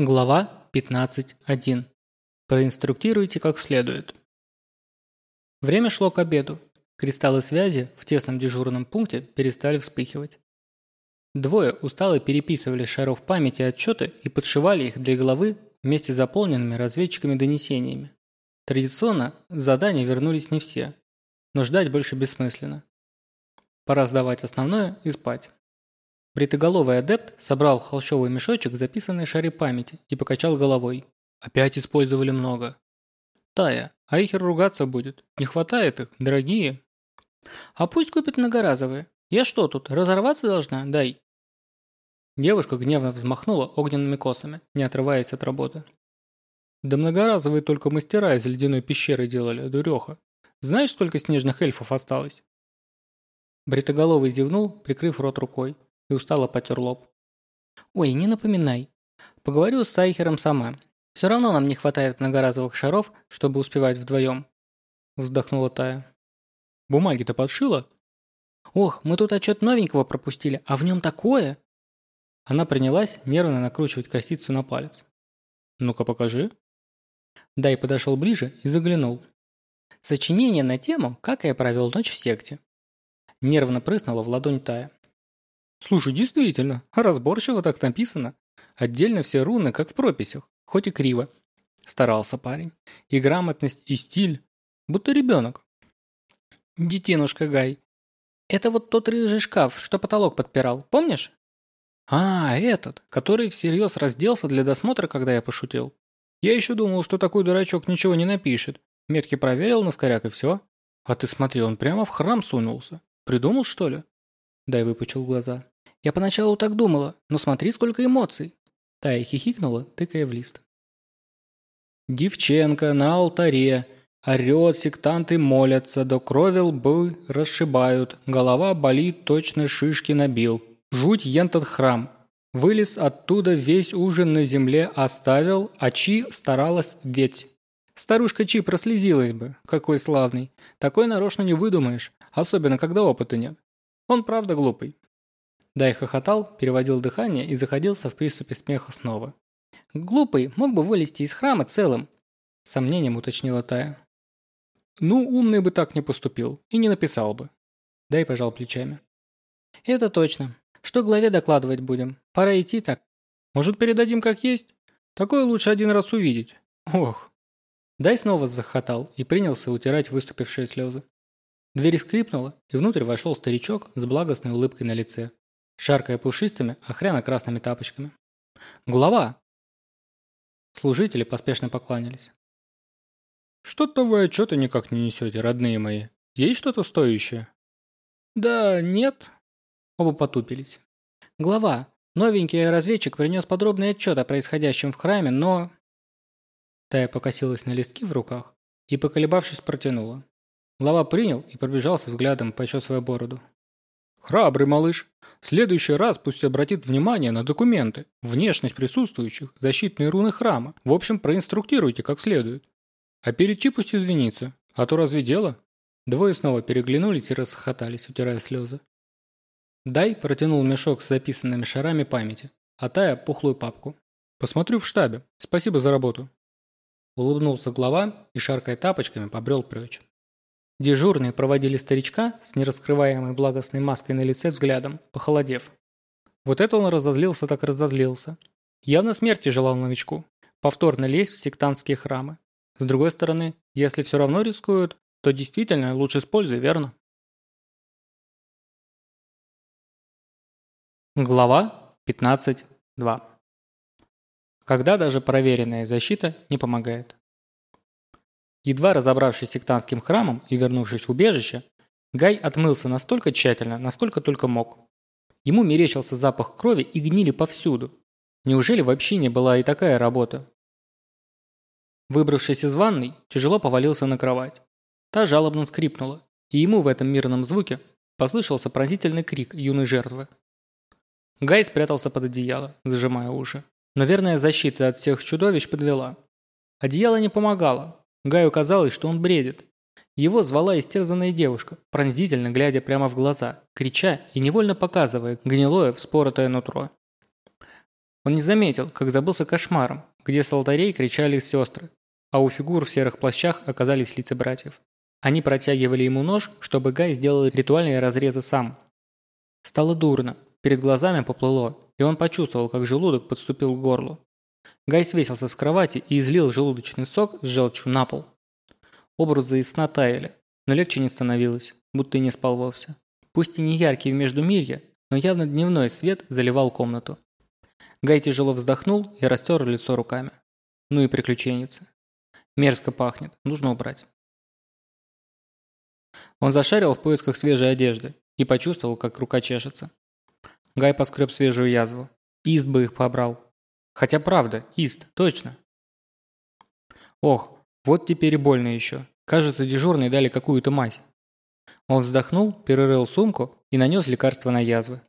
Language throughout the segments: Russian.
Глава 15.1. Проинструктируйте как следует. Время шло к обеду. Кристаллы связи в тесном дежурном пункте перестали вспыхивать. Двое устало переписывали шаров памяти отчеты и подшивали их для головы вместе с заполненными разведчиками донесениями. Традиционно задания вернулись не все, но ждать больше бессмысленно. Пора сдавать основное и спать. Бритоголовый адепт собрал в холщовый мешочек записанные шары памяти и покачал головой. Опять использовали много. Тая, а их ругаться будет. Не хватает их, дорогие. А пусть купят многоразовые. Я что тут, разорваться должна? Дай. Девушка гневно взмахнула огненными косами, не отрываясь от работы. Да многоразовые только мастера из ледяной пещеры делали, дуреха. Знаешь, сколько снежных эльфов осталось? Бритоголовый зевнул, прикрыв рот рукой и устало потер лоб. «Ой, не напоминай. Поговорю с Сайхером сама. Все равно нам не хватает многоразовых шаров, чтобы успевать вдвоем», – вздохнула Тая. «Бумаги-то подшила?» «Ох, мы тут отчет новенького пропустили, а в нем такое!» Она принялась нервно накручивать косицу на палец. «Ну-ка покажи». Дай подошел ближе и заглянул. Сочинение на тему «Как я провел ночь в секте». Нервно прыснула в ладонь Тая. Слушай, действительно, разборчиво так написано. Отдельно все руны, как в прописях, хоть и криво. Старался парень. И грамотность, и стиль. Будто ребенок. Детинушка Гай. Это вот тот рыжий шкаф, что потолок подпирал, помнишь? А, этот, который всерьез разделся для досмотра, когда я пошутил. Я еще думал, что такой дурачок ничего не напишет. Метки проверил на скоряк и все. А ты смотри, он прямо в храм сунулся. Придумал, что ли? Дай выпучил глаза. Я поначалу так думала, но смотри, сколько эмоций. Тая хихикнула, тыкая в лист. Девченка на алтаре. Орет, сектанты молятся, до крови лбы расшибают. Голова болит, точно шишки набил. Жуть ентот храм. Вылез оттуда весь ужин на земле оставил, а Чи старалась ведь. Старушка Чи прослезилась бы, какой славный. Такой нарочно не выдумаешь, особенно когда опыта нет. Он правда глупый. Дай хохотал, переводил дыхание и заходился в приступе смеха снова. «Глупый мог бы вылезти из храма целым», – сомнением уточнила Тая. «Ну, умный бы так не поступил и не написал бы». Дай пожал плечами. «Это точно. Что главе докладывать будем? Пора идти так. Может, передадим как есть? Такое лучше один раз увидеть. Ох». Дай снова захохотал и принялся утирать выступившие слезы. Дверь скрипнула, и внутрь вошел старичок с благостной улыбкой на лице, шаркая пушистыми, охряно-красными тапочками. «Глава!» Служители поспешно покланялись. «Что-то вы отчеты никак не несете, родные мои. Есть что-то стоящее?» «Да нет». Оба потупились. «Глава, новенький разведчик принес подробный отчет о происходящем в храме, но...» Тая покосилась на листки в руках и, поколебавшись, протянула. Глава принял и пробежался взглядом, почесывая бороду. «Храбрый малыш. В следующий раз пусть обратит внимание на документы, внешность присутствующих, защитные руны храма. В общем, проинструктируйте как следует. А перед Чи пусть извинится. А то разве дело?» Двое снова переглянулись и расхохотались, утирая слезы. Дай протянул мешок с записанными шарами памяти, а Тая – пухлую папку. «Посмотрю в штабе. Спасибо за работу». Улыбнулся глава и, шаркая тапочками, побрел прочь. Дежурные проводили старичка с нераскрываемой благостной маской на лице взглядом, похолодев. Вот это он разозлился так разозлился. Явно смерти желал новичку. Повторно лезть в сектантские храмы. С другой стороны, если все равно рискуют, то действительно лучше с пользой, верно? Глава 15.2 Когда даже проверенная защита не помогает. Едва разобравшись с сектантским храмом и вернувшись в убежище, Гай отмылся настолько тщательно, насколько только мог. Ему мерещился запах крови и гнили повсюду. Неужели вообще не была и такая работа? Выбравшись из ванной, тяжело повалился на кровать. Та жалобно скрипнула, и ему в этом мирном звуке послышался пронзительный крик юной жертвы. Гай спрятался под одеяло, зажимая уши. Но верная защита от всех чудовищ подвела. Одеяло не помогало, Гаю казалось, что он бредит. Его звала истерзанная девушка, пронзительно глядя прямо в глаза, крича и невольно показывая гнилое вспоротое нутро. Он не заметил, как забылся кошмаром, где с алтарей кричали сестры, а у фигур в серых плащах оказались лица братьев. Они протягивали ему нож, чтобы Гай сделал ритуальные разрезы сам. Стало дурно, перед глазами поплыло, и он почувствовал, как желудок подступил к горлу. Гай свесился с кровати и излил желудочный сок с желчью на пол. Образы из сна таяли, но легче не становилось, будто и не спал вовсе. Пусть и не яркий в междумирье, но явно дневной свет заливал комнату. Гай тяжело вздохнул и растер лицо руками. Ну и приключенницы. Мерзко пахнет, нужно убрать. Он зашарил в поисках свежей одежды и почувствовал, как рука чешется. Гай поскреб свежую язву. Ист бы их побрал. Хотя правда, Ист, точно. Ох, вот теперь и больно еще. Кажется, дежурные дали какую-то мазь. Он вздохнул, перерыл сумку и нанес лекарство на язвы.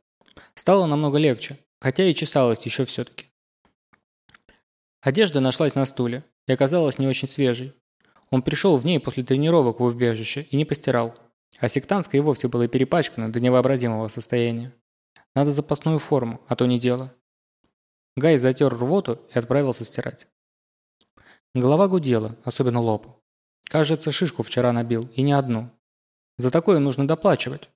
Стало намного легче, хотя и чесалось еще все-таки. Одежда нашлась на стуле и оказалась не очень свежей. Он пришел в ней после тренировок в убежище и не постирал. А сектантская и вовсе была перепачкана до невообразимого состояния. Надо запасную форму, а то не дело. Гай затер рвоту и отправился стирать. Голова гудела, особенно лоб. Кажется, шишку вчера набил, и не одну. За такое нужно доплачивать.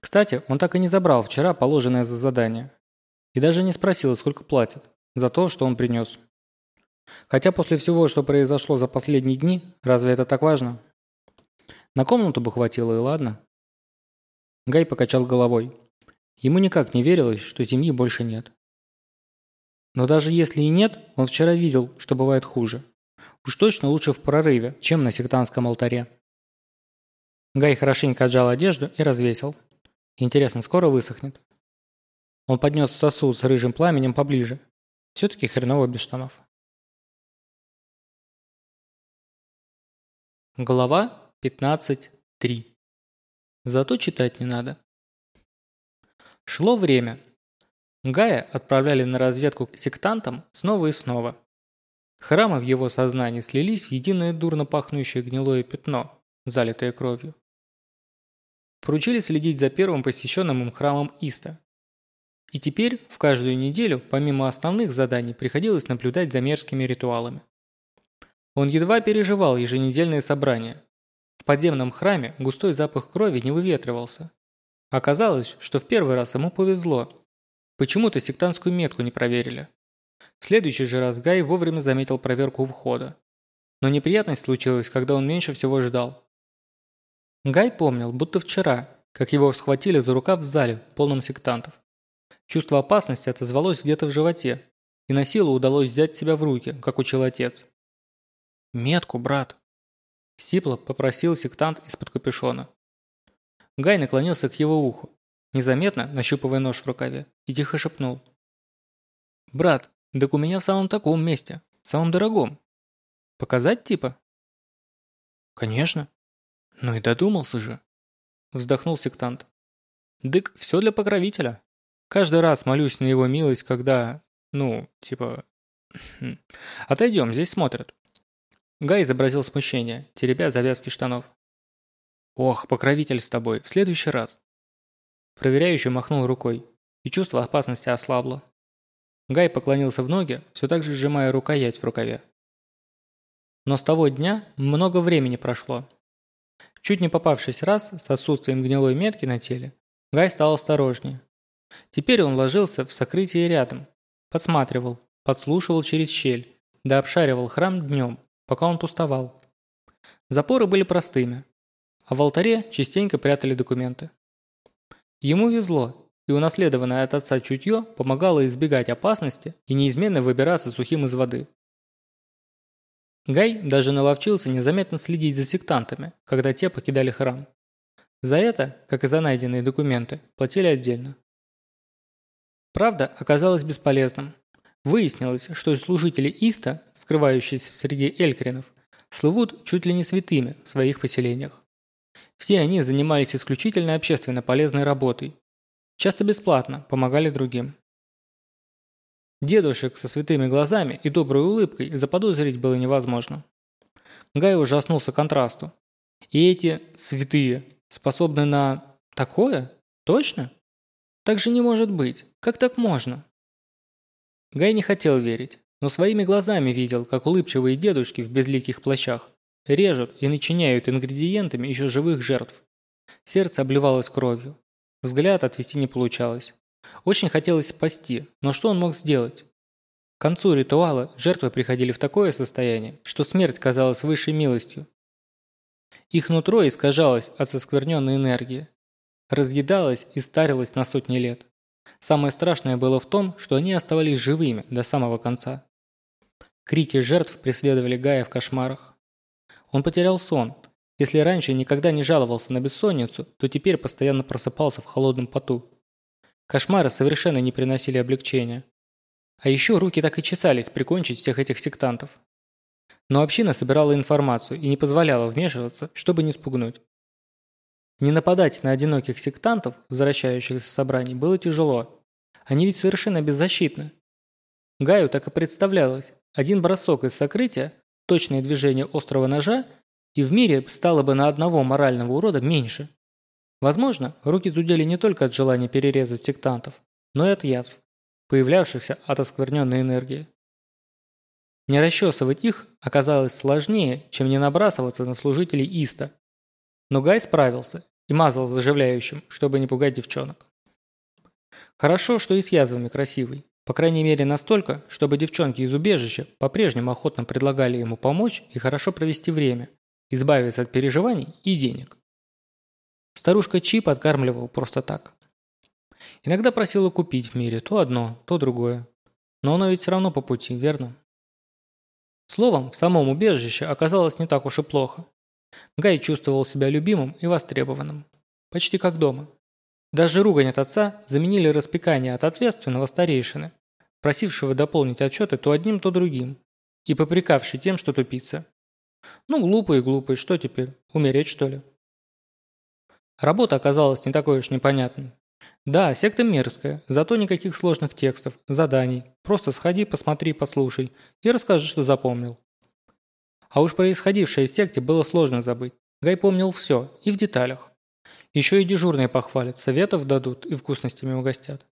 Кстати, он так и не забрал вчера положенное за задание. И даже не спросил, сколько платят, за то, что он принес. Хотя после всего, что произошло за последние дни, разве это так важно? На комнату бы хватило и ладно. Гай покачал головой. Ему никак не верилось, что земли больше нет. Но даже если и нет, он вчера видел, что бывает хуже. Уж точно лучше в прорыве, чем на сектантском алтаре. Гай хорошенько отжал одежду и развесил. Интересно, скоро высохнет? Он поднес сосуд с рыжим пламенем поближе. Все-таки хреново без штанов. Глава 15.3. Зато читать не надо. Шло время. Гая отправляли на разведку к сектантам снова и снова. Храмы в его сознании слились в единое дурно пахнущее гнилое пятно, залитое кровью. Поручили следить за первым посещенным им храмом Иста. И теперь в каждую неделю, помимо основных заданий, приходилось наблюдать за мерзкими ритуалами. Он едва переживал еженедельные собрания. В подземном храме густой запах крови не выветривался. Оказалось, что в первый раз ему повезло. Почему-то сектантскую метку не проверили. В следующий же раз Гай вовремя заметил проверку у входа. Но неприятность случилась, когда он меньше всего ждал. Гай помнил, будто вчера, как его схватили за рукав в зале, полном сектантов. Чувство опасности отозвалось где-то в животе, и на силу удалось взять себя в руки, как учил отец. «Метку, брат!» Сипло попросил сектант из-под капюшона. Гай наклонился к его уху, незаметно нащупывая нож в рукаве, и тихо шепнул. «Брат, так у меня в самом таком месте, самом дорогом. Показать типа?» «Конечно». «Ну и додумался же», – вздохнул сектант. «Дык, все для покровителя. Каждый раз молюсь на его милость, когда, ну, типа... Хм, отойдем, здесь смотрят». Гай изобразил смущение, теребя завязки штанов. «Ох, покровитель с тобой, в следующий раз». Проверяющий махнул рукой, и чувство опасности ослабло. Гай поклонился в ноги, все так же сжимая рукоять в рукаве. Но с того дня много времени прошло. Чуть не попавшись раз с отсутствием гнилой метки на теле, Гай стал осторожнее. Теперь он ложился в сокрытии рядом, подсматривал, подслушивал через щель, да обшаривал храм днем, пока он пустовал. Запоры были простыми, а в алтаре частенько прятали документы. Ему везло, и унаследованное от отца чутье помогало избегать опасности и неизменно выбираться сухим из воды. Гай даже наловчился незаметно следить за сектантами, когда те покидали храм. За это, как и за найденные документы, платили отдельно. Правда оказалась бесполезным. Выяснилось, что служители Иста, скрывающиеся среди элькринов, слывут чуть ли не святыми в своих поселениях. Все они занимались исключительно общественно полезной работой. Часто бесплатно помогали другим. Дедушек со святыми глазами и доброй улыбкой заподозрить было невозможно. Гай ужаснулся контрасту. И эти святые способны на такое? Точно? Так же не может быть. Как так можно? Гай не хотел верить, но своими глазами видел, как улыбчивые дедушки в безликих плащах режут и начиняют ингредиентами еще живых жертв. Сердце обливалось кровью. Взгляд отвести не получалось. Очень хотелось спасти, но что он мог сделать? К концу ритуала жертвы приходили в такое состояние, что смерть казалась высшей милостью. Их нутро искажалось от соскверненной энергии, разъедалось и старилось на сотни лет. Самое страшное было в том, что они оставались живыми до самого конца. Крики жертв преследовали Гая в кошмарах. Он потерял сон. Если раньше никогда не жаловался на бессонницу, то теперь постоянно просыпался в холодном поту. Кошмары совершенно не приносили облегчения. А еще руки так и чесались прикончить всех этих сектантов. Но община собирала информацию и не позволяла вмешиваться, чтобы не спугнуть. Не нападать на одиноких сектантов, возвращающихся с собраний, было тяжело. Они ведь совершенно беззащитны. Гаю так и представлялось. Один бросок из сокрытия, точное движение острого ножа, и в мире стало бы на одного морального урода меньше. Возможно, руки зудели не только от желания перерезать сектантов, но и от язв, появлявшихся от оскверненной энергии. Не расчесывать их оказалось сложнее, чем не набрасываться на служителей Иста. Но Гай справился и мазал заживляющим, чтобы не пугать девчонок. Хорошо, что и с язвами красивый. По крайней мере настолько, чтобы девчонки из убежища по-прежнему охотно предлагали ему помочь и хорошо провести время, избавиться от переживаний и денег. Старушка Чип откармливал просто так. Иногда просила купить в мире то одно, то другое. Но оно ведь все равно по пути, верно? Словом, в самом убежище оказалось не так уж и плохо. Гай чувствовал себя любимым и востребованным. Почти как дома. Даже ругань от отца заменили распекание от ответственного старейшины, просившего дополнить отчеты то одним, то другим, и попрекавший тем, что тупица. Ну, глупый и глупый, что теперь, умереть что ли? Работа оказалась не такой уж непонятной. Да, секта мерзкая, зато никаких сложных текстов, заданий. Просто сходи, посмотри, послушай и расскажи, что запомнил. А уж происходившее в секте было сложно забыть. Гай помнил все, и в деталях. Еще и дежурные похвалят, советов дадут и вкусностями угостят.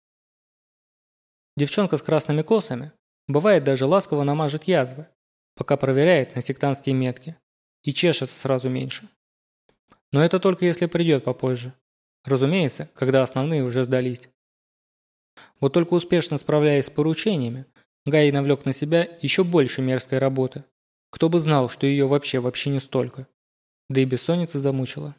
Девчонка с красными косами, бывает даже ласково намажет язвы, пока проверяет на сектантские метки, и чешется сразу меньше. Но это только если придет попозже. Разумеется, когда основные уже сдались. Вот только успешно справляясь с поручениями, Гай навлек на себя еще больше мерзкой работы. Кто бы знал, что ее вообще вообще не столько. Да и бессонница замучила.